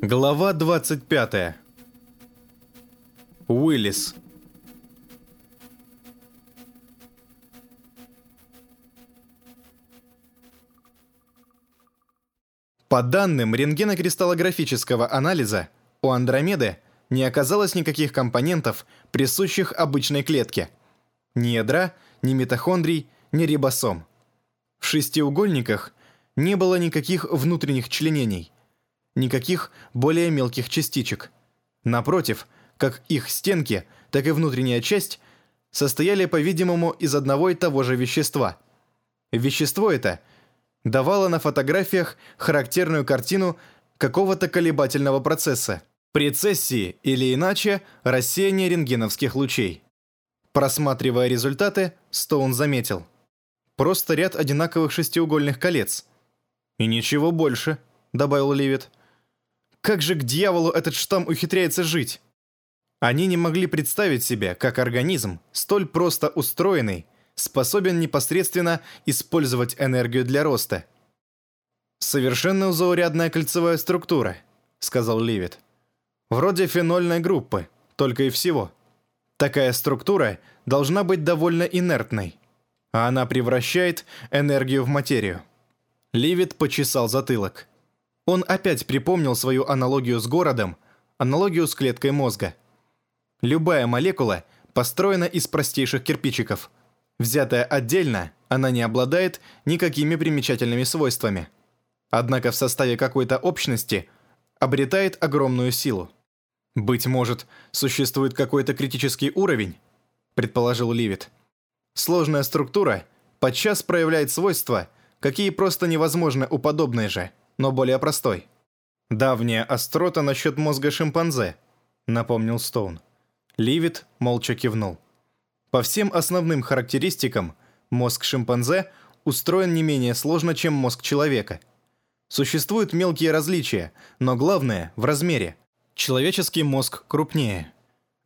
Глава 25. Уиллис. По данным рентгенокристаллографического анализа, у Андромеды не оказалось никаких компонентов, присущих обычной клетке. Ни ядра, ни митохондрий, ни рибосом. В шестиугольниках не было никаких внутренних членений, никаких более мелких частичек. Напротив, как их стенки, так и внутренняя часть состояли, по-видимому, из одного и того же вещества. Вещество это давало на фотографиях характерную картину какого-то колебательного процесса, прецессии или иначе рассеяния рентгеновских лучей. Просматривая результаты, Стоун заметил. Просто ряд одинаковых шестиугольных колец. «И ничего больше», — добавил Ливит. «Как же к дьяволу этот штамм ухитряется жить?» Они не могли представить себе, как организм, столь просто устроенный, способен непосредственно использовать энергию для роста. «Совершенно заурядная кольцевая структура», — сказал Ливит. «Вроде фенольной группы, только и всего. Такая структура должна быть довольно инертной, а она превращает энергию в материю». Ливит почесал затылок. Он опять припомнил свою аналогию с городом, аналогию с клеткой мозга. Любая молекула построена из простейших кирпичиков. Взятая отдельно, она не обладает никакими примечательными свойствами. Однако в составе какой-то общности обретает огромную силу. «Быть может, существует какой-то критический уровень?» – предположил Ливит. «Сложная структура подчас проявляет свойства, какие просто невозможны у подобной же, но более простой. «Давняя острота насчет мозга шимпанзе», — напомнил Стоун. Ливит молча кивнул. По всем основным характеристикам, мозг шимпанзе устроен не менее сложно, чем мозг человека. Существуют мелкие различия, но главное — в размере. Человеческий мозг крупнее.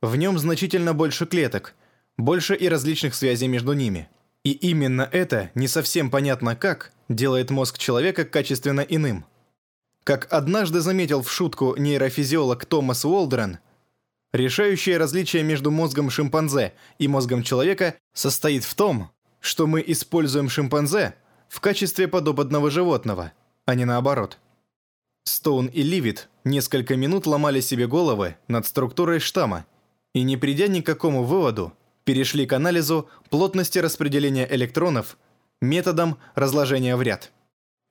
В нем значительно больше клеток, больше и различных связей между ними — и именно это, не совсем понятно как, делает мозг человека качественно иным. Как однажды заметил в шутку нейрофизиолог Томас Уолдрен, решающее различие между мозгом шимпанзе и мозгом человека состоит в том, что мы используем шимпанзе в качестве подопытного животного, а не наоборот. Стоун и Ливит несколько минут ломали себе головы над структурой штамма и, не придя ни к какому выводу, перешли к анализу плотности распределения электронов методом разложения в ряд.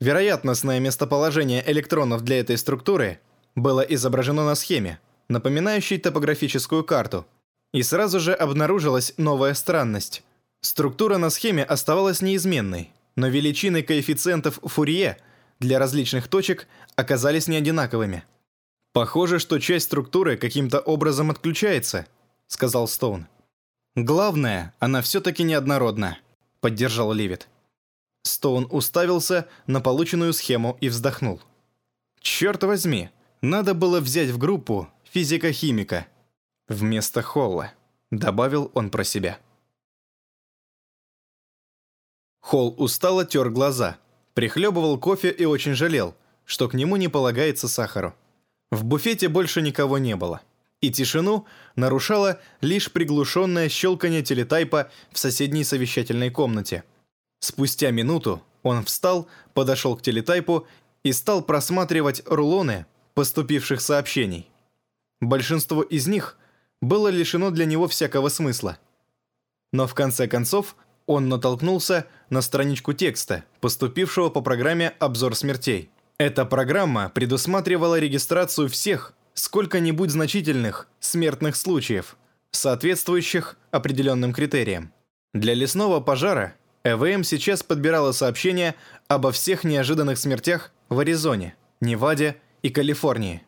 Вероятностное местоположение электронов для этой структуры было изображено на схеме, напоминающей топографическую карту, и сразу же обнаружилась новая странность. Структура на схеме оставалась неизменной, но величины коэффициентов Фурье для различных точек оказались неодинаковыми. «Похоже, что часть структуры каким-то образом отключается», — сказал Стоун. «Главное, она все-таки неоднородна», — поддержал Ливит. Стоун уставился на полученную схему и вздохнул. «Черт возьми, надо было взять в группу физика-химика вместо Холла», — добавил он про себя. Холл устало тер глаза, прихлебывал кофе и очень жалел, что к нему не полагается сахару. В буфете больше никого не было и тишину нарушало лишь приглушенное щелканье телетайпа в соседней совещательной комнате. Спустя минуту он встал, подошел к телетайпу и стал просматривать рулоны поступивших сообщений. Большинство из них было лишено для него всякого смысла. Но в конце концов он натолкнулся на страничку текста, поступившего по программе «Обзор смертей». Эта программа предусматривала регистрацию всех, сколько-нибудь значительных смертных случаев, соответствующих определенным критериям. Для лесного пожара ЭВМ сейчас подбирала сообщения обо всех неожиданных смертях в Аризоне, Неваде и Калифорнии.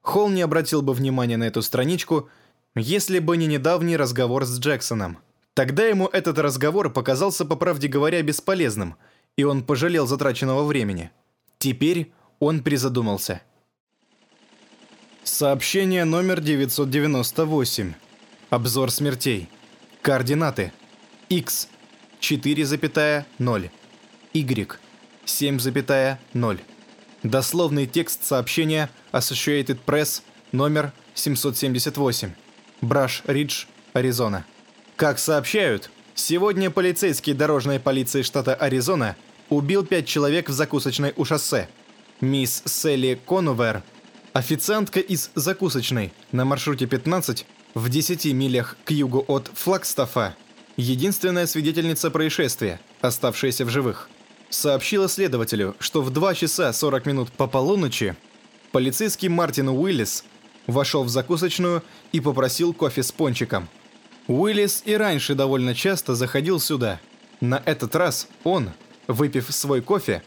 Холл не обратил бы внимания на эту страничку, если бы не недавний разговор с Джексоном. Тогда ему этот разговор показался, по правде говоря, бесполезным, и он пожалел затраченного времени. Теперь он призадумался – Сообщение номер 998. Обзор смертей. Координаты. X 4,0. Y 7,0. Дословный текст сообщения Associated Press номер 778. Браш Ридж, Аризона. Как сообщают, сегодня полицейский дорожной полиции штата Аризона убил пять человек в закусочной у шоссе. Мисс Селли Конувер, официантка из закусочной на маршруте 15 в 10 милях к югу от Флагстафа, единственная свидетельница происшествия, оставшаяся в живых, сообщила следователю, что в 2 часа 40 минут по полуночи полицейский Мартин Уиллис вошел в закусочную и попросил кофе с пончиком. Уиллис и раньше довольно часто заходил сюда. На этот раз он, выпив свой кофе,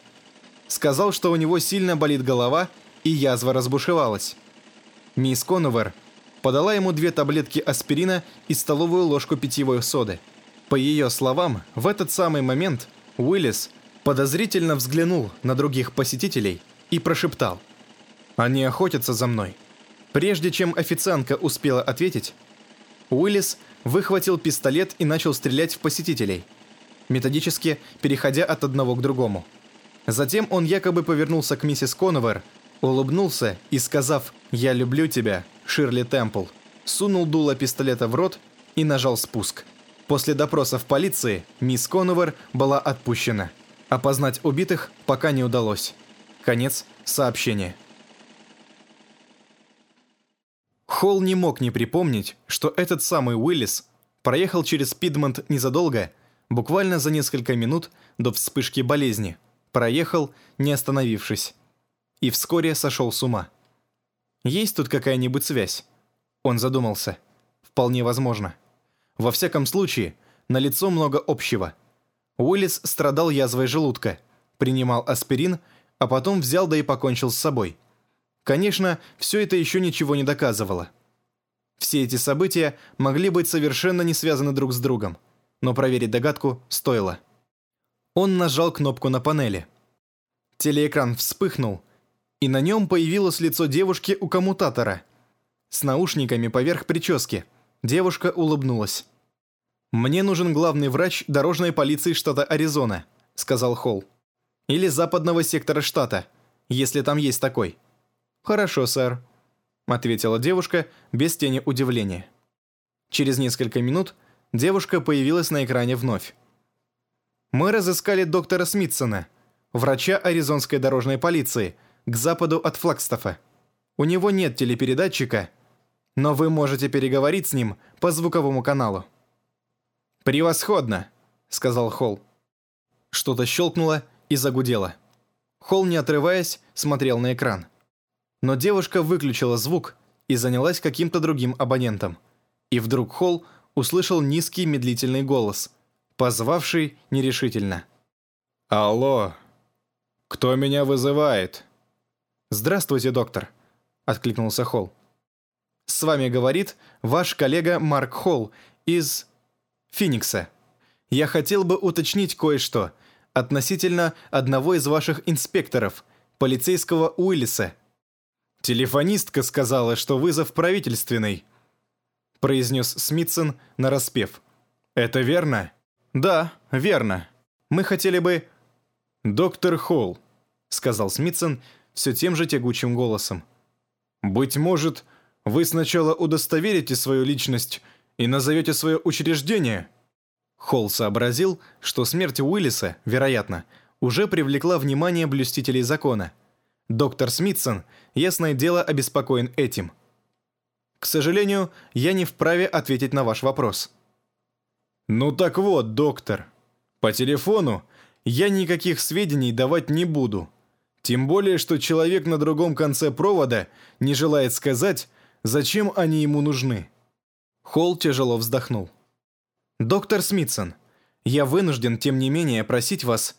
сказал, что у него сильно болит голова и язва разбушевалась. Мисс Конувер подала ему две таблетки аспирина и столовую ложку питьевой соды. По ее словам, в этот самый момент Уиллис подозрительно взглянул на других посетителей и прошептал «Они охотятся за мной». Прежде чем официантка успела ответить, Уиллис выхватил пистолет и начал стрелять в посетителей, методически переходя от одного к другому. Затем он якобы повернулся к миссис Коновер, улыбнулся и, сказав «Я люблю тебя, Ширли Темпл», сунул дуло пистолета в рот и нажал спуск. После допроса в полиции мисс Коновер была отпущена. Опознать убитых пока не удалось. Конец сообщения. Холл не мог не припомнить, что этот самый Уиллис проехал через Пидмонт незадолго, буквально за несколько минут до вспышки болезни, проехал, не остановившись, и вскоре сошел с ума. Есть тут какая-нибудь связь? Он задумался. Вполне возможно. Во всяком случае, налицо много общего. Уиллис страдал язвой желудка, принимал аспирин, а потом взял да и покончил с собой – Конечно, все это еще ничего не доказывало. Все эти события могли быть совершенно не связаны друг с другом, но проверить догадку стоило. Он нажал кнопку на панели. Телеэкран вспыхнул, и на нем появилось лицо девушки у коммутатора. С наушниками поверх прически. Девушка улыбнулась. «Мне нужен главный врач дорожной полиции штата Аризона», — сказал Холл. «Или западного сектора штата, если там есть такой». «Хорошо, сэр», — ответила девушка без тени удивления. Через несколько минут девушка появилась на экране вновь. «Мы разыскали доктора Смитсона, врача Аризонской дорожной полиции, к западу от Флагстафа. У него нет телепередатчика, но вы можете переговорить с ним по звуковому каналу». «Превосходно», — сказал Холл. Что-то щелкнуло и загудело. Холл, не отрываясь, смотрел на экран. Но девушка выключила звук и занялась каким-то другим абонентом. И вдруг Холл услышал низкий медлительный голос, позвавший нерешительно. «Алло, кто меня вызывает?» «Здравствуйте, доктор», — откликнулся Холл. «С вами говорит ваш коллега Марк Холл из Феникса. Я хотел бы уточнить кое-что относительно одного из ваших инспекторов, полицейского Уиллиса, «Телефонистка сказала, что вызов правительственный», — произнес Смитсон нараспев. «Это верно?» «Да, верно. Мы хотели бы...» «Доктор Холл», — сказал Смитсон все тем же тягучим голосом. «Быть может, вы сначала удостоверите свою личность и назовете свое учреждение?» Холл сообразил, что смерть Уиллиса, вероятно, уже привлекла внимание блюстителей закона — Доктор Смитсон, ясное дело, обеспокоен этим. К сожалению, я не вправе ответить на ваш вопрос. Ну так вот, доктор. По телефону я никаких сведений давать не буду. Тем более, что человек на другом конце провода не желает сказать, зачем они ему нужны. Холл тяжело вздохнул. «Доктор Смитсон, я вынужден, тем не менее, просить вас...»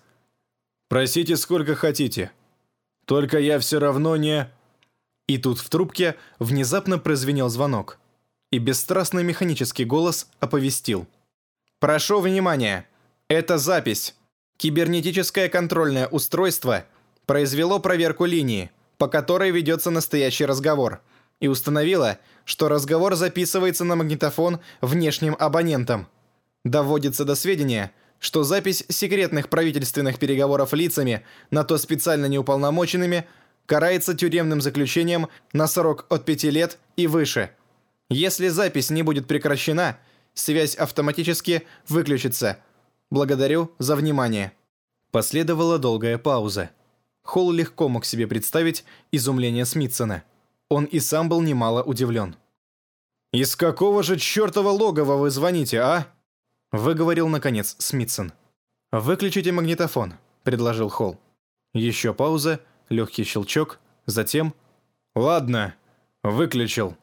«Просите сколько хотите», только я все равно не...» И тут в трубке внезапно прозвенел звонок. И бесстрастный механический голос оповестил. «Прошу внимания! Это запись. Кибернетическое контрольное устройство произвело проверку линии, по которой ведется настоящий разговор, и установило, что разговор записывается на магнитофон внешним абонентом. Доводится до сведения – что запись секретных правительственных переговоров лицами, на то специально неуполномоченными, карается тюремным заключением на срок от 5 лет и выше. Если запись не будет прекращена, связь автоматически выключится. Благодарю за внимание». Последовала долгая пауза. Холл легко мог себе представить изумление Смитсона. Он и сам был немало удивлен. «Из какого же чертова логова вы звоните, а?» Выговорил, наконец, Смитсон. «Выключите магнитофон», — предложил Холл. Еще пауза, легкий щелчок, затем... «Ладно, выключил».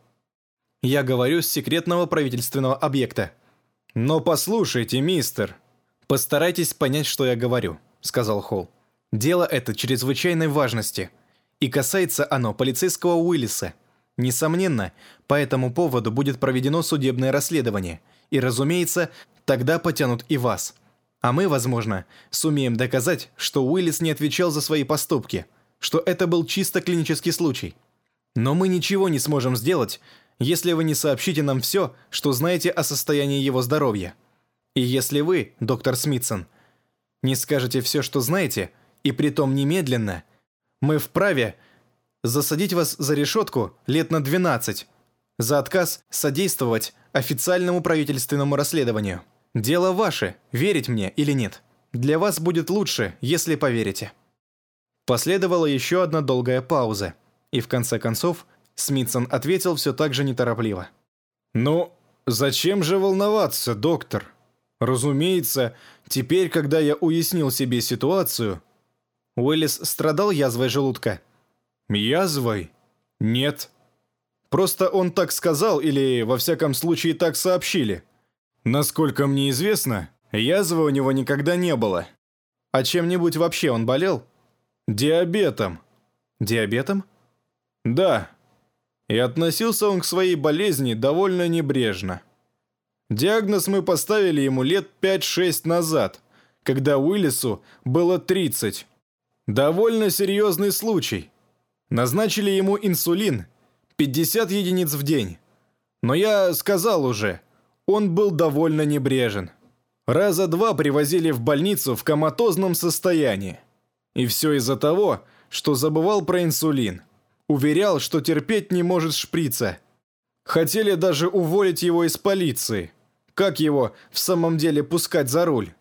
«Я говорю с секретного правительственного объекта». «Но послушайте, мистер...» «Постарайтесь понять, что я говорю», — сказал Холл. «Дело это чрезвычайной важности, и касается оно полицейского Уиллиса. Несомненно, по этому поводу будет проведено судебное расследование, и, разумеется, тогда потянут и вас. А мы, возможно, сумеем доказать, что Уиллис не отвечал за свои поступки, что это был чисто клинический случай. Но мы ничего не сможем сделать, если вы не сообщите нам все, что знаете о состоянии его здоровья. И если вы, доктор Смитсон, не скажете все, что знаете, и притом немедленно, мы вправе засадить вас за решетку лет на 12 за отказ содействовать официальному правительственному расследованию. Дело ваше, верить мне или нет. Для вас будет лучше, если поверите». Последовала еще одна долгая пауза, и в конце концов Смитсон ответил все так же неторопливо. «Ну, зачем же волноваться, доктор? Разумеется, теперь, когда я уяснил себе ситуацию...» Уиллис страдал язвой желудка. «Язвой? Нет. Просто он так сказал или, во всяком случае, так сообщили. Насколько мне известно, язвы у него никогда не было. А чем-нибудь вообще он болел? Диабетом. Диабетом? Да. И относился он к своей болезни довольно небрежно. Диагноз мы поставили ему лет 5-6 назад, когда Уиллису было 30. Довольно серьезный случай. Назначили ему инсулин, 50 единиц в день. Но я сказал уже – он был довольно небрежен. Раза два привозили в больницу в коматозном состоянии. И все из-за того, что забывал про инсулин. Уверял, что терпеть не может шприца. Хотели даже уволить его из полиции. Как его в самом деле пускать за руль?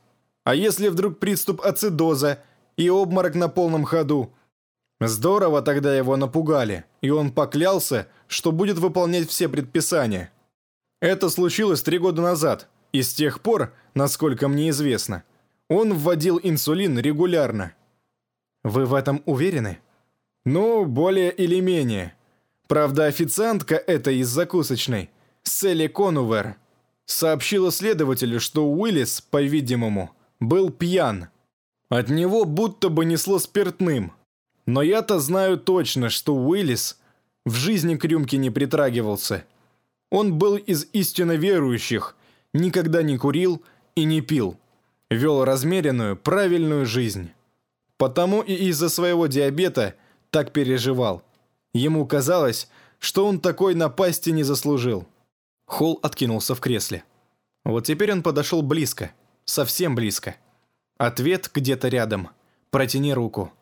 А если вдруг приступ ацидоза и обморок на полном ходу? Здорово тогда его напугали, и он поклялся, что будет выполнять все предписания. Это случилось три года назад, и с тех пор, насколько мне известно, он вводил инсулин регулярно. Вы в этом уверены? Ну, более или менее. Правда, официантка эта из закусочной, Селли Конувер, сообщила следователю, что Уиллис, по-видимому, был пьян. От него будто бы несло спиртным. Но я-то знаю точно, что Уиллис в жизни к рюмке не притрагивался – он был из истинно верующих, никогда не курил и не пил. Вел размеренную, правильную жизнь. Потому и из-за своего диабета так переживал. Ему казалось, что он такой напасти не заслужил. Холл откинулся в кресле. Вот теперь он подошел близко, совсем близко. Ответ где-то рядом. Протяни руку.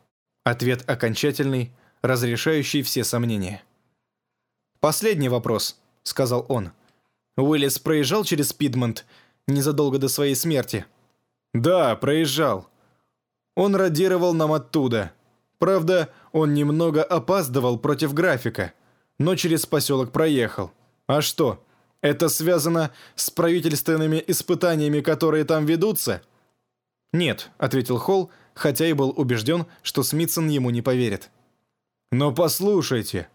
Ответ окончательный, разрешающий все сомнения. Последний вопрос. — сказал он. Уиллис проезжал через Пидмонт незадолго до своей смерти. «Да, проезжал. Он радировал нам оттуда. Правда, он немного опаздывал против графика, но через поселок проехал. А что, это связано с правительственными испытаниями, которые там ведутся?» «Нет», — ответил Холл, хотя и был убежден, что Смитсон ему не поверит. «Но послушайте,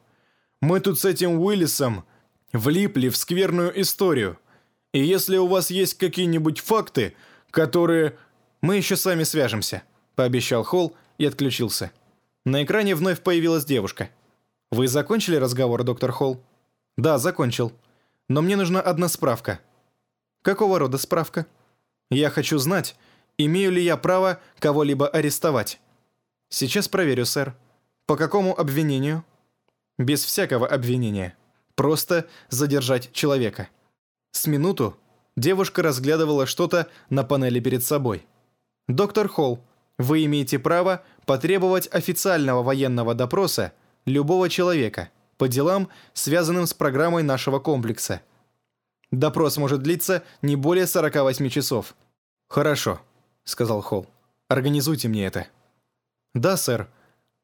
мы тут с этим Уиллисом влипли в скверную историю. И если у вас есть какие-нибудь факты, которые... Мы еще с вами свяжемся», — пообещал Холл и отключился. На экране вновь появилась девушка. «Вы закончили разговор, доктор Холл?» «Да, закончил. Но мне нужна одна справка». «Какого рода справка?» «Я хочу знать, имею ли я право кого-либо арестовать». «Сейчас проверю, сэр». «По какому обвинению?» «Без всякого обвинения». Просто задержать человека. С минуту девушка разглядывала что-то на панели перед собой. «Доктор Холл, Вы имеете право потребовать официального военного допроса любого человека по делам, связанным с программой нашего комплекса. Допрос может длиться не более 48 часов. «Хорошо», — сказал Холл. «Организуйте мне это». «Да, сэр.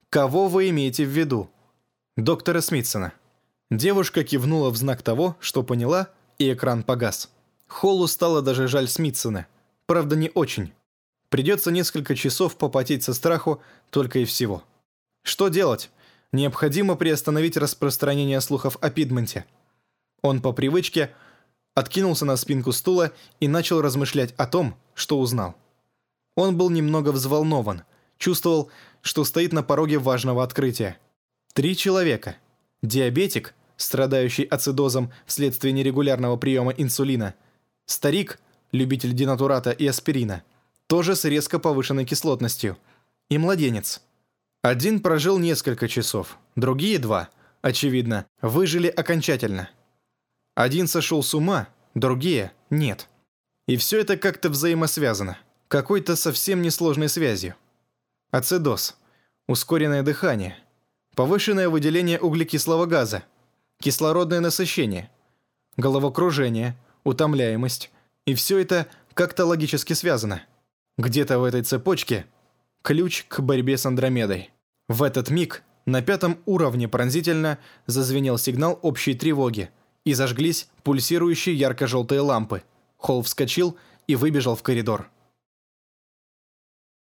Кого вы имеете в виду?» «Доктора Смитсона». Девушка кивнула в знак того, что поняла, и экран погас. Холлу стало даже жаль Смитсона. Правда, не очень. Придется несколько часов попотеть со страху только и всего. Что делать? Необходимо приостановить распространение слухов о Пидменте. Он по привычке откинулся на спинку стула и начал размышлять о том, что узнал. Он был немного взволнован, чувствовал, что стоит на пороге важного открытия. Три человека. Диабетик, страдающий ацидозом вследствие нерегулярного приема инсулина. Старик, любитель динатурата и аспирина, тоже с резко повышенной кислотностью. И младенец. Один прожил несколько часов, другие два, очевидно, выжили окончательно. Один сошел с ума, другие – нет. И все это как-то взаимосвязано, какой-то совсем несложной связью. Ацидоз, ускоренное дыхание, повышенное выделение углекислого газа, кислородное насыщение, головокружение, утомляемость. И все это как-то логически связано. Где-то в этой цепочке ключ к борьбе с Андромедой. В этот миг на пятом уровне пронзительно зазвенел сигнал общей тревоги, и зажглись пульсирующие ярко-желтые лампы. Холл вскочил и выбежал в коридор.